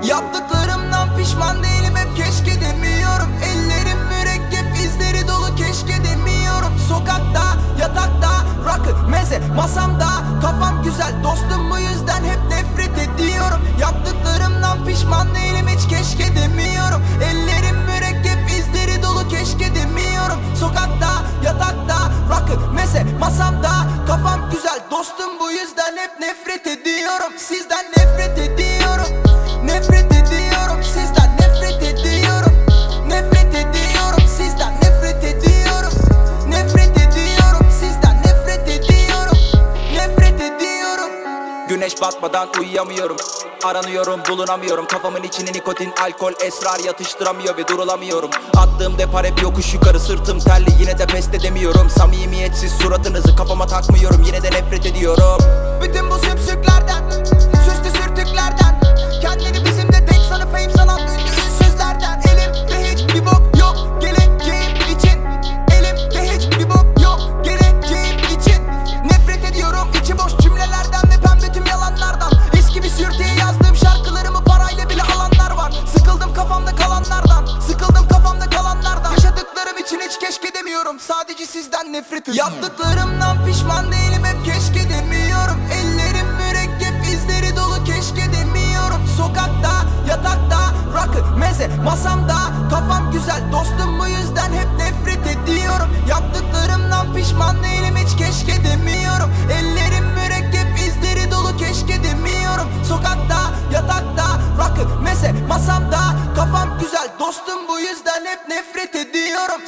Yaptıklarımdan pişman değilim hep keşke demiyorum. Ellerim mürekkep izleri dolu keşke demiyorum. Sokakta, yatakta, rakı, meze, masamda. Kafam güzel dostum bu yüzden hep nefret ediyorum. Yaptıklarımdan pişman değilim hiç keşke demiyorum. Ellerim mürekkep izleri dolu keşke demiyorum. Sokakta, yatakta, rakı, meze, masamda. Kafam güzel dostum bu yüzden hep nefret ediyorum. Sizden batmadan uyuyamıyorum. Aranıyorum bulunamıyorum. Kafamın içine nikotin alkol esrar yatıştıramıyor ve durulamıyorum. Attığım depar hep yokuş yukarı. Sırtım terli yine de pes edemiyorum. Samimiyetsiz suratınızı kafama takmıyorum. Yine de nefret ediyorum sizden nefret ediyorum. Yaptıklarımdan pişman değilim hep keşke demiyorum. Ellerim mürekkep izleri dolu keşke demiyorum. Sokakta, yatakta, rakı, meze, masamda Kafam güzel. Dostum bu yüzden hep nefret ediyorum. Yaptıklarımdan pişman değilim hiç keşke demiyorum. Ellerim mürekkep izleri dolu keşke demiyorum. Sokakta, yatakta, rakı, meze, masamda Kafam güzel. Dostum bu yüzden hep nefret ediyorum